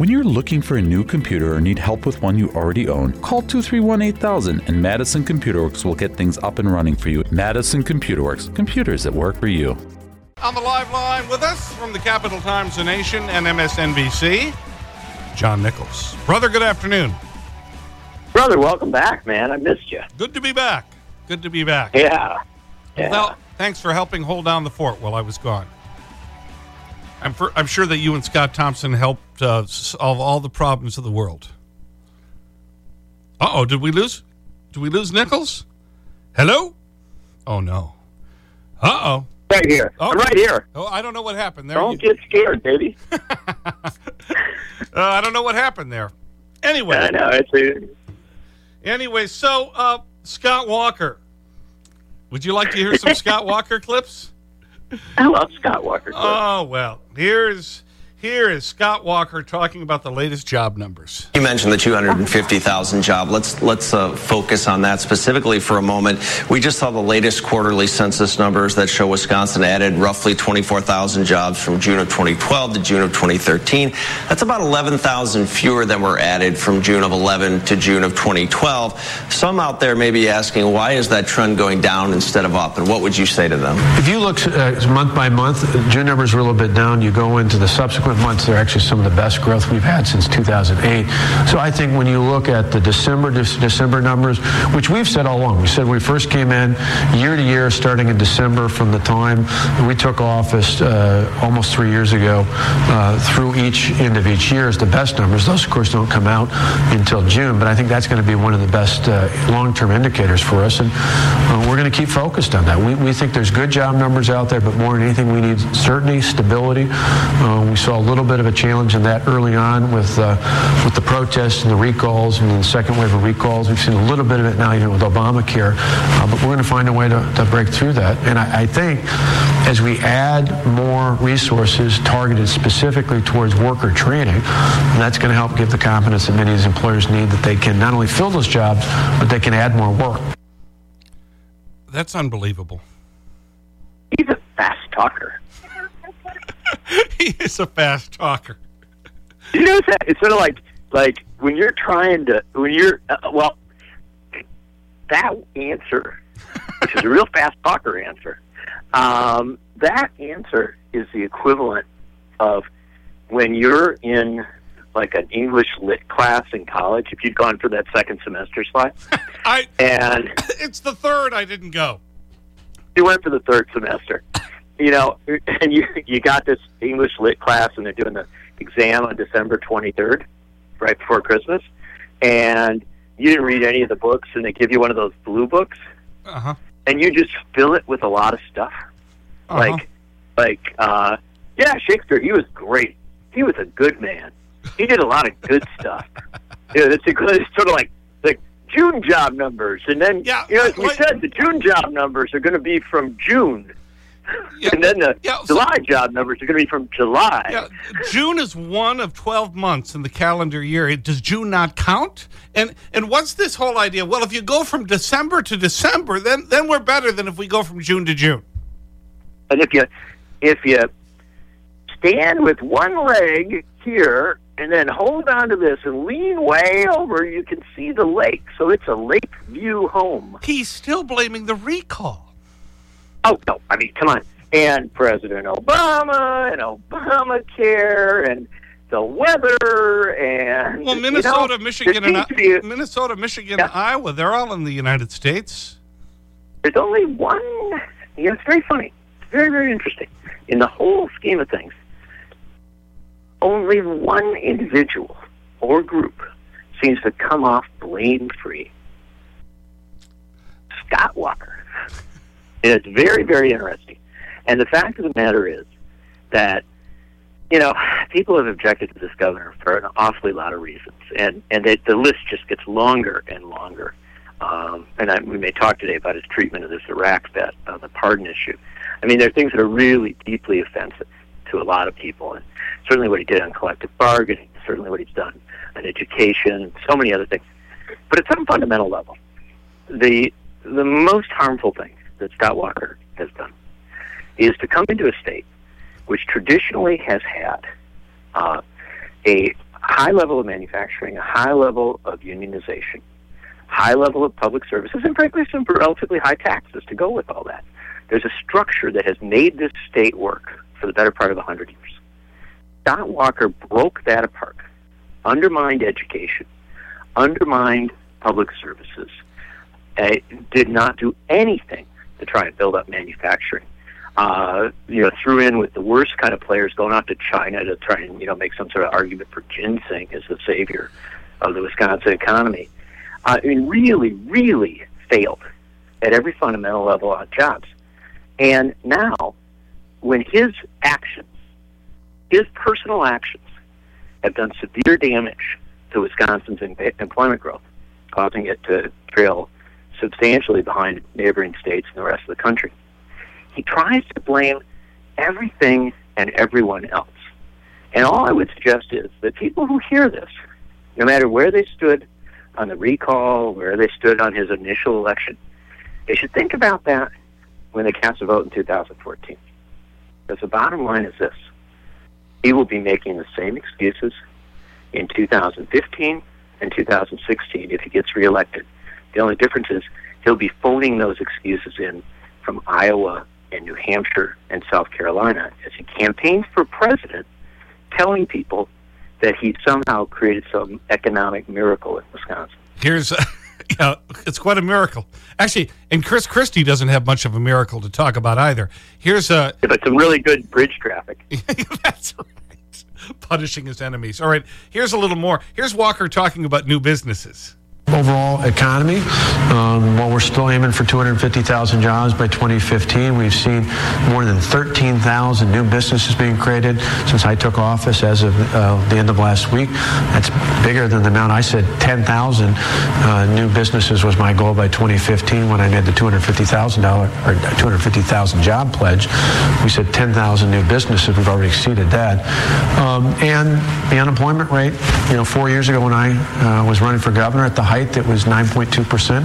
When you're looking for a new computer or need help with one you already own, call 231 8000 and Madison Computer Works will get things up and running for you. Madison Computer Works, computers that work for you. On the live line with us from the Capital Times, The Nation, and MSNBC, John Nichols. Brother, good afternoon. Brother, welcome back, man. I missed you. Good to be back. Good to be back. Yeah. yeah. Well, thanks for helping hold down the fort while I was gone. I'm, for, I'm sure that you and Scott Thompson helped uh, solve all the problems of the world. Uh-oh, did we lose? Did we lose Nichols? Hello? Oh, no. Uh-oh. Right here. Oh. I'm right here. Oh, I don't know what happened there. Don't get scared, baby. uh, I don't know what happened there. Anyway. I know. It's a... Anyway, so uh, Scott Walker. Would you like to hear some Scott Walker clips? I love Scott Walker. Oh, well, here's here is Scott Walker talking about the latest job numbers. You mentioned the 250,000 job. Let's let's uh, focus on that specifically for a moment. We just saw the latest quarterly census numbers that show Wisconsin added roughly 24,000 jobs from June of 2012 to June of 2013. That's about 11,000 fewer than were added from June of 11 to June of 2012. Some out there may be asking why is that trend going down instead of up, and what would you say to them? If you look uh, month by month, June numbers are a little bit down. You go into the subsequent months, they're actually some of the best growth we've had since 2008. So I think when you look at the December December numbers, which we've said all along, we said we first came in year to year, starting in December from the time we took office uh, almost three years ago uh, through each end of each year is the best numbers. Those, of course, don't come out until June, but I think that's going to be one of the best uh, long-term indicators for us, and uh, we're going to keep focused on that. We, we think there's good job numbers out there, but more than anything, we need certainty, stability. Uh, we saw little bit of a challenge in that early on with uh, with the protests and the recalls and the second wave of recalls. We've seen a little bit of it now even with Obamacare, uh, but we're going to find a way to, to break through that. And I, I, think as we add more resources targeted specifically towards worker training, that's going to help give the confidence that many of these employers need that they can not only fill those jobs, but they can add more work. That's unbelievable. He's a fast talker. he is a fast talker. You know that? It's sort of like like when you're trying to when you're uh, well that answer, which is a real fast talker answer. Um, that answer is the equivalent of when you're in like an English lit class in college. If you'd gone for that second semester slide, I and it's the third. I didn't go. You went for the third semester you know, and you you got this English lit class, and they're doing the exam on December 23rd, right before Christmas, and you didn't read any of the books, and they give you one of those blue books, uh-huh. and you just fill it with a lot of stuff, uh-huh. like like uh, yeah, Shakespeare, he was great, he was a good man, he did a lot of good stuff. Yeah, it's, a, it's sort of like like June job numbers, and then yeah, you know, as we said, the June job numbers are going to be from June. Yeah. And then the yeah, July so, job numbers are going to be from July. Yeah, June is one of 12 months in the calendar year. Does June not count? And and what's this whole idea? Well, if you go from December to December, then, then we're better than if we go from June to June. And if you, if you stand with one leg here and then hold on to this and lean way over, you can see the lake. So it's a lake view home. He's still blaming the recall. Oh, no. I mean, come on. And President Obama and Obamacare and the weather and well, Minnesota, you know, Michigan, and be, Minnesota, Michigan, yeah. Iowa, they're all in the United States. There's only one. Know, it's very funny. It's very, very interesting. In the whole scheme of things, only one individual or group seems to come off blame free. Scott Walker. It's very, very interesting. And the fact of the matter is that, you know, people have objected to this governor for an awfully lot of reasons. And, and it, the list just gets longer and longer. Um, and I, we may talk today about his treatment of this Iraq bet, uh, the pardon issue. I mean, there are things that are really deeply offensive to a lot of people. And certainly what he did on collective bargaining, certainly what he's done on education, so many other things. But at some fundamental level, the, the most harmful thing that Scott Walker has done is to come into a state which traditionally has had uh, a high level of manufacturing, a high level of unionization, high level of public services, and frankly, some relatively high taxes to go with all that. There's a structure that has made this state work for the better part of 100 years. Scott Walker broke that apart, undermined education, undermined public services, did not do anything to try and build up manufacturing. Uh, you know, threw in with the worst kind of players going out to China to try and you know make some sort of argument for ginseng as the savior of the Wisconsin economy. Uh, mean, really, really failed at every fundamental level on jobs. And now, when his actions, his personal actions, have done severe damage to Wisconsin's employment growth, causing it to trail substantially behind neighboring states and the rest of the country. He tries to blame everything and everyone else. And all I would suggest is that people who hear this, no matter where they stood on the recall, where they stood on his initial election, they should think about that when they cast a vote in 2014. Because the bottom line is this he will be making the same excuses in 2015 and 2016 if he gets reelected. The only difference is he'll be phoning those excuses in from Iowa and New Hampshire and South Carolina as he campaigns for president, telling people that he somehow created some economic miracle in Wisconsin. Here's, uh, yeah, it's quite a miracle. Actually, and Chris Christie doesn't have much of a miracle to talk about either. Here's a. Yeah, but some really good bridge traffic. That's right. Punishing his enemies. All right, here's a little more. Here's Walker talking about new businesses overall economy. Um, while we're still aiming for 250,000 jobs by 2015, we've seen more than 13,000 new businesses being created since I took office as of uh, the end of last week. That's bigger than the amount I said 10,000 uh, new businesses was my goal by 2015 when I made the $250,000 or 250,000 job pledge. We said 10,000 new businesses. We've already exceeded that. Um, and the unemployment rate, you know, four years ago when I uh, was running for governor at the height height, it was 9.2%.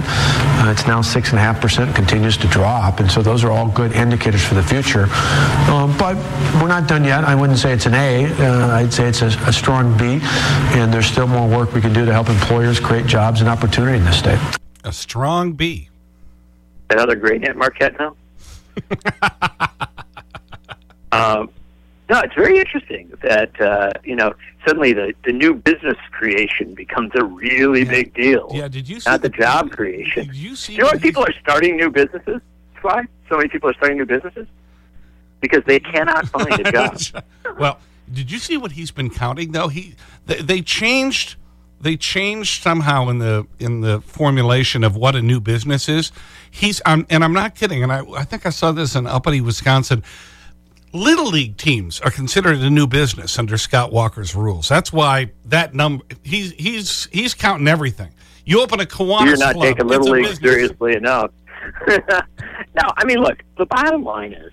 Uh, it's now 6.5%, continues to drop. And so those are all good indicators for the future. Um, but we're not done yet. I wouldn't say it's an A. Uh, I'd say it's a, a strong B. And there's still more work we can do to help employers create jobs and opportunity in this state. A strong B. Another great net Marquette now? um, no, it's very interesting that, uh, you know, suddenly the, the new business creation becomes a really yeah. big deal. Yeah, did you see Not the, the job creation. Did you see you know what people are starting new businesses? Why so many people are starting new businesses? Because they cannot find a job. well, did you see what he's been counting, though? He, they, they changed they changed somehow in the in the formulation of what a new business is. He's um, and I'm not kidding. And I I think I saw this in Uppity, Wisconsin. Little League teams are considered a new business under Scott Walker's rules. That's why that number, he's, he's, he's counting everything. You open a Kiwanis You're not club, taking Little League seriously enough. no, I mean, look, the bottom line is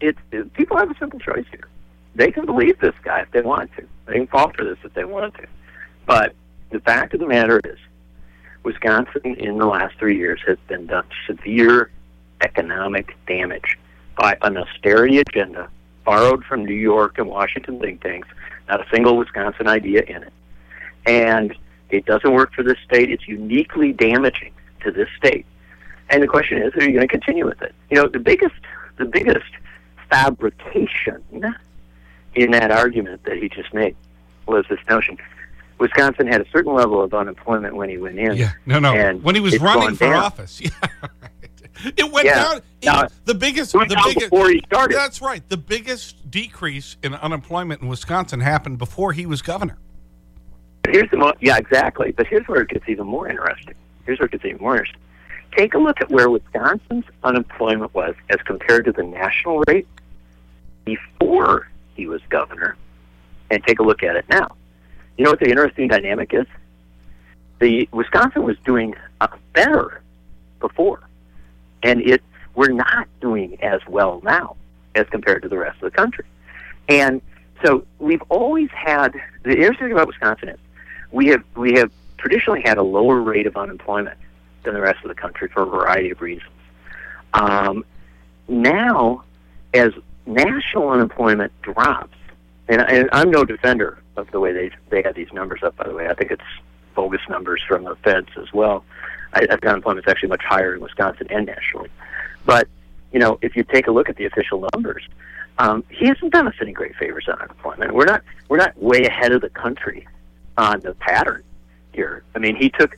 it's, it, people have a simple choice here. They can believe this guy if they want to. They can fall for this if they want to. But the fact of the matter is, Wisconsin in the last three years has been done severe economic damage by an austerity agenda borrowed from New York and Washington think tanks, not a single Wisconsin idea in it. And it doesn't work for this state. It's uniquely damaging to this state. And the question is, are you going to continue with it? You know, the biggest, the biggest fabrication in that argument that he just made was this notion. Wisconsin had a certain level of unemployment when he went in. Yeah, no, no. And when he was running for down. office. Yeah. It went Yeah. down. It- the biggest, It went the down biggest, before he started. That's right. The biggest decrease in unemployment in Wisconsin happened before he was governor. Here's the mo- yeah, exactly. But here's where it gets even more interesting. Here's where it gets even more interesting. Take a look at where Wisconsin's unemployment was as compared to the national rate before he was governor, and take a look at it now. You know what the interesting dynamic is? The Wisconsin was doing uh, better before, and it we're not doing as well now as compared to the rest of the country. And so we've always had the interesting thing about Wisconsin is we have we have traditionally had a lower rate of unemployment than the rest of the country for a variety of reasons. Um, now, as national unemployment drops, and, and I'm no defender of the way they they had these numbers up. By the way, I think it's bogus numbers from the feds as well. I, I think unemployment is actually much higher in Wisconsin and nationally. But you know, if you take a look at the official numbers, um, he hasn't done us any great favors on unemployment. We're not we're not way ahead of the country on the pattern here. I mean, he took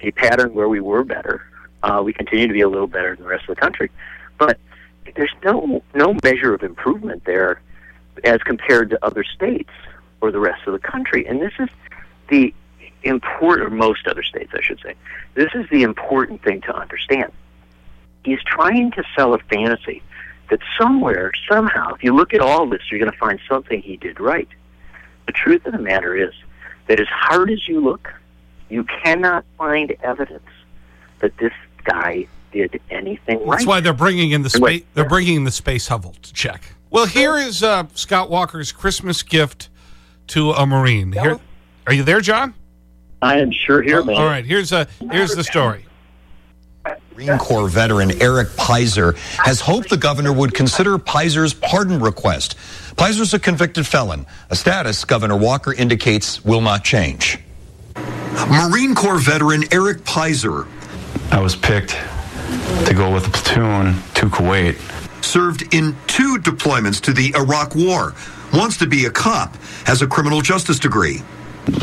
a pattern where we were better. Uh, we continue to be a little better than the rest of the country, but there's no no measure of improvement there as compared to other states or the rest of the country. And this is the important, or most other states, I should say. This is the important thing to understand. He's trying to sell a fantasy that somewhere, somehow, if you look at all this, you're going to find something he did right. The truth of the matter is that as hard as you look, you cannot find evidence that this guy did anything right. That's why they're bringing in the space. They're bringing in the space hovel to check. Well, here is uh, Scott Walker's Christmas gift to a Marine. Here, are you there, John? I am sure here, man. all right, here's, uh, here's the story. Marine Corps veteran Eric Pizer has hoped the governor would consider Pizer's pardon request. Pizer's a convicted felon, a status Governor Walker indicates will not change. Marine Corps veteran Eric Pizer I was picked to go with the platoon to Kuwait. served in two deployments to the Iraq War, wants to be a cop, has a criminal justice degree.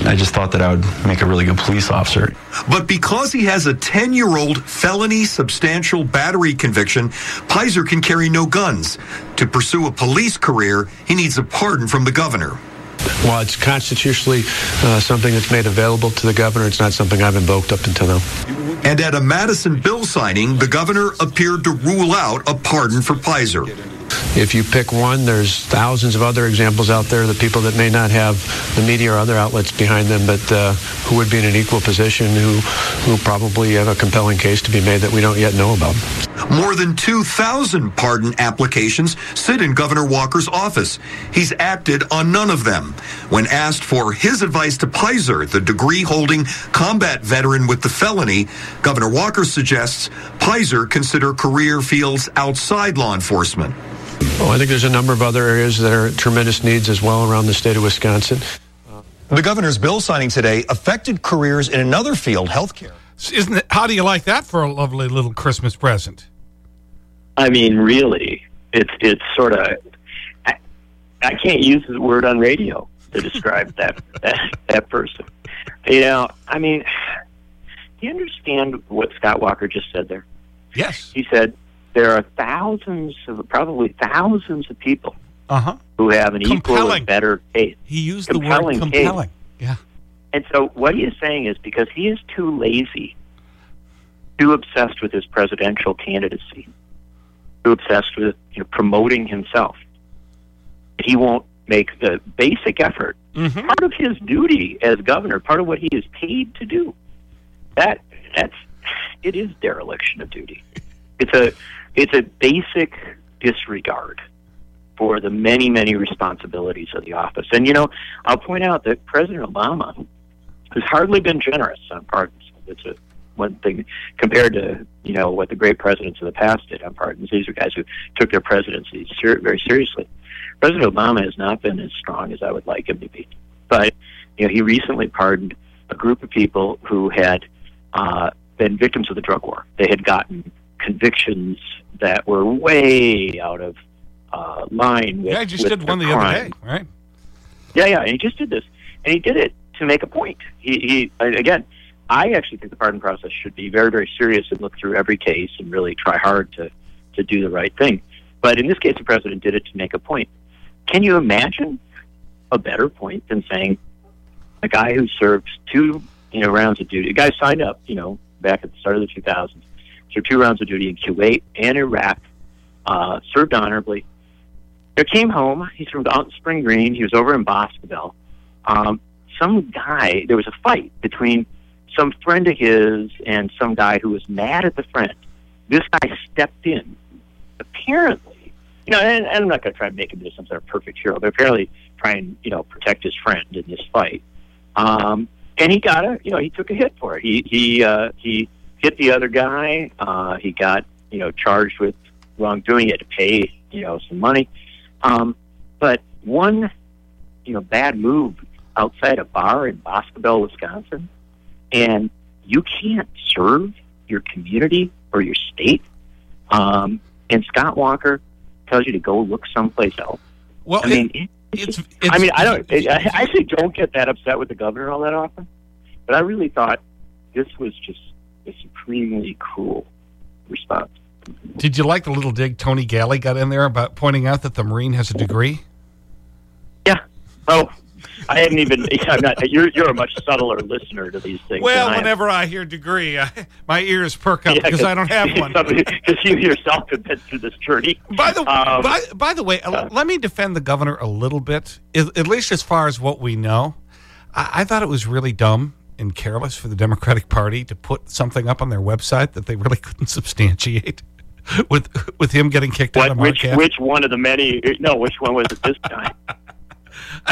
I just thought that I would make a really good police officer. But because he has a 10 year old felony substantial battery conviction, Pizer can carry no guns. To pursue a police career, he needs a pardon from the governor. Well, it's constitutionally uh, something that's made available to the governor, it's not something I've invoked up until now. And at a Madison bill signing, the governor appeared to rule out a pardon for Pizer. If you pick one, there's thousands of other examples out there. The people that may not have the media or other outlets behind them, but uh, who would be in an equal position, who who probably have a compelling case to be made that we don't yet know about. More than 2,000 pardon applications sit in Governor Walker's office. He's acted on none of them. When asked for his advice to Pizer, the degree holding combat veteran with the felony, Governor Walker suggests Pizer consider career fields outside law enforcement. Well, I think there's a number of other areas that are tremendous needs as well around the state of Wisconsin. The governor's bill signing today affected careers in another field, healthcare. Isn't it, how do you like that for a lovely little Christmas present? I mean, really, it's it's sort of. I, I can't use the word on radio to describe that, that that person. You know, I mean, do you understand what Scott Walker just said there? Yes. He said there are thousands of probably thousands of people Uh-huh. who have an equal Compelling. or better case. He used the word Compelling case. Yeah. And so what he is saying is because he is too lazy, too obsessed with his presidential candidacy, too obsessed with you know, promoting himself, he won't make the basic effort. Mhm. Part of his duty as governor, part of what he is paid to do. That that's it is dereliction of duty. It's a it's a basic disregard for the many, many responsibilities of the office. And, you know, I'll point out that President Obama has hardly been generous on pardons. It's a one thing compared to, you know, what the great presidents of the past did on pardons. These are guys who took their presidency ser- very seriously. President Obama has not been as strong as I would like him to be. But, you know, he recently pardoned a group of people who had uh, been victims of the drug war. They had gotten convictions that were way out of uh, line with Yeah, I just did their one the other day, right? Yeah, yeah, and he just did this, and he did it to make a point. He, he again, I actually think the pardon process should be very, very serious and look through every case and really try hard to to do the right thing. But in this case, the president did it to make a point. Can you imagine a better point than saying a guy who served two, you know, rounds of duty? A guy signed up, you know, back at the start of the 2000s, served two rounds of duty in Kuwait and Iraq, uh, served honorably, he came home. He's from Spring Green. He was over in Boscobel. Um, some guy, there was a fight between some friend of his and some guy who was mad at the friend. This guy stepped in, apparently, you know, and, and I'm not going to try and make him into some sort of perfect hero, but apparently try and, you know, protect his friend in this fight. Um, and he got a, you know, he took a hit for it. He, he, uh, he hit the other guy. Uh, he got, you know, charged with wrongdoing. He had to pay, you know, some money. Um, but one, you know, bad move outside a bar in Boscobel, Wisconsin, and you can't serve your community or your state, um, and Scott Walker tells you to go look someplace else. Well, I mean, it, it, it's, I mean, I don't. I actually don't get that upset with the governor all that often, but I really thought this was just a supremely cruel response. Did you like the little dig Tony Galli got in there about pointing out that the Marine has a degree? Yeah. Oh, I haven't even. I'm not. You're you're a much subtler listener to these things. Well, than I am. whenever I hear degree, I, my ears perk up Yeah, because I don't have one. Because you yourself have been through this journey. By the, Um, by, by the way, uh, let me defend the governor a little bit, at at least as far as what we know. I, I thought it was really dumb and careless for the Democratic Party to put something up on their website that they really couldn't substantiate with, with him getting kicked out of which Marquette. which one of the many? No, which one was it this time?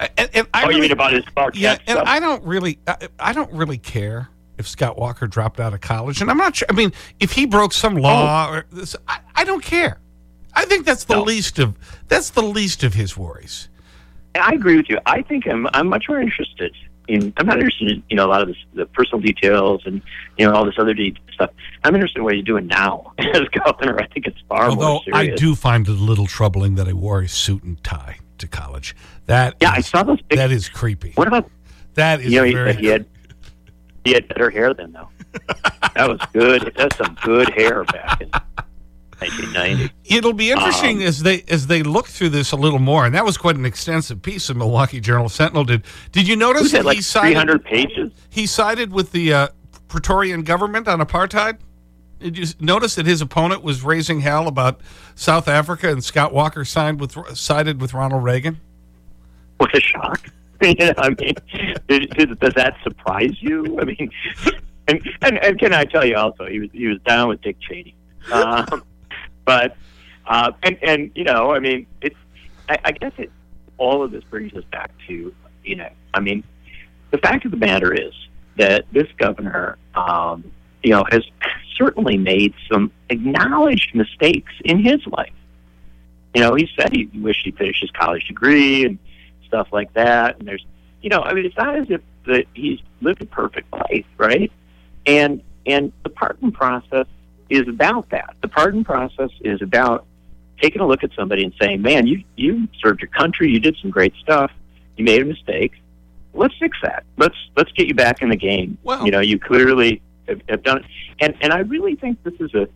and, and I oh, you mean about his Marquette Yeah, and stuff? I don't really, I, I don't really care if Scott Walker dropped out of college. And I'm not sure, I mean, if he broke some law oh. or this, I, I don't care. I think that's the No. least of, that's the least of his worries. I agree with you. I think I'm I'm much more interested in. I'm not interested in you know a lot of this, the personal details and you know all this other de- stuff. I'm interested in what he's doing now as governor. I think it's far Although more I do find it a little troubling that he wore a suit and tie to college. That Yeah, I saw those pictures. That is creepy. What about That is you know he, very he had he had better hair then though. that was good. That's some good hair back in 1990. It'll be interesting Um, as they as they look through this a little more, and that was quite an extensive piece the Milwaukee Journal Sentinel did. Did you notice that? Like he sided 300 pages. he sided with the uh, Praetorian government on apartheid? Did you notice that his opponent was raising hell about South Africa and Scott Walker signed with sided with Ronald Reagan? What a shock! I mean, did, did, does that surprise you? I mean, and, and and can I tell you also, he was he was down with Dick Cheney, um, but uh, and and you know, I mean, it's I, I guess it all of this brings us back to you know, I mean, the fact of the matter is that this governor, um, you know, has certainly made some acknowledged mistakes in his life. You know, he said he wished he finished his college degree and stuff like that. And there's, you know, I mean, it's not as if that he's lived a perfect life, right? And and the pardon process is about that. The pardon process is about taking a look at somebody and saying, "Man, you you served your country. You did some great stuff. You made a mistake. Let's fix that. Let's let's get you back in the game. Well- you know, you clearly have, have done it. And and I really think this is a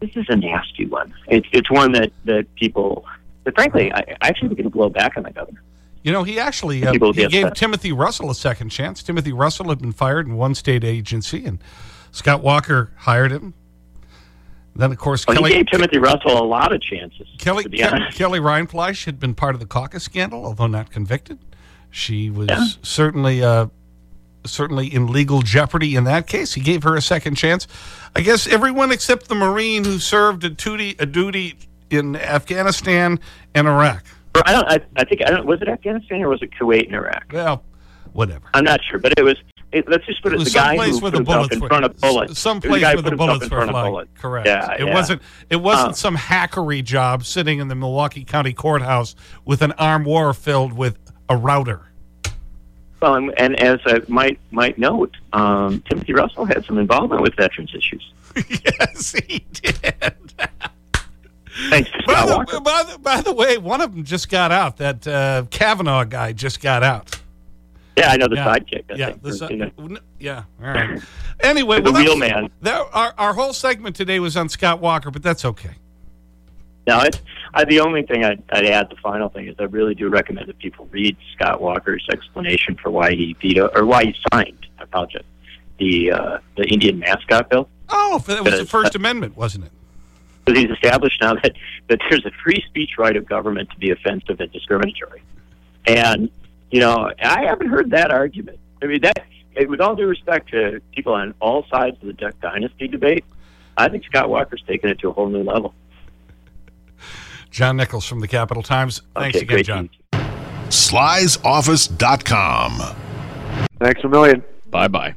this is a nasty one. It's it's one that that people. But frankly, I, I actually think it'll blow back on the governor. You know, he actually uh, he gave upset. Timothy Russell a second chance. Timothy Russell had been fired in one state agency, and Scott Walker hired him. Then, of course, Well, Kelly, he gave Timothy Russell a lot of chances. Kelly, to be Ke- honest. Kelly Rindfleisch had been part of the caucus scandal, although not convicted. She was Yeah. certainly, uh, certainly in legal jeopardy in that case. He gave her a second chance. I guess everyone except the Marine who served a duty, a duty in Afghanistan and Iraq. I don't. I, I think I don't. Was it Afghanistan or was it Kuwait and Iraq? Well, whatever. I'm not sure, but it was. It, let's just put it, the guy who put the himself bullets in front of bullets. s- Someplace It was the where the bullets were flying. Correct. Yeah, it yeah. wasn't. It wasn't Uh, some hackery job sitting in the Milwaukee County Courthouse with an armoire filled with a router. Well, and, and as I might might note, um, Timothy Russell had some involvement with veterans issues. yes, he did. Thanks By the, by, the, by the way, one of them just got out. That uh, Kavanaugh guy just got out. Yeah, I know the Yeah. sidekick. I Yeah, the si- you know. yeah. All right. Anyway, The well, real man. That, our, our whole segment today was on Scott Walker, but that's okay. Now, it's, I, the only thing I'd, I'd add, the final thing, is I really do recommend that people read Scott Walker's explanation for why he veto or why he signed. I apologize. The uh, the Indian mascot bill. Oh, that was the First Amendment, wasn't it? Because he's established now that, that there's a free speech right of government to be offensive and discriminatory. And, you know, I haven't heard that argument. I mean, that, with all due respect to people on all sides of the Duck Dynasty debate, I think Scott Walker's taken it to a whole new level. John Nichols from the Capital Times. Thanks Okay, again, great John. to Slysoffice.com. Thanks a million. Bye bye.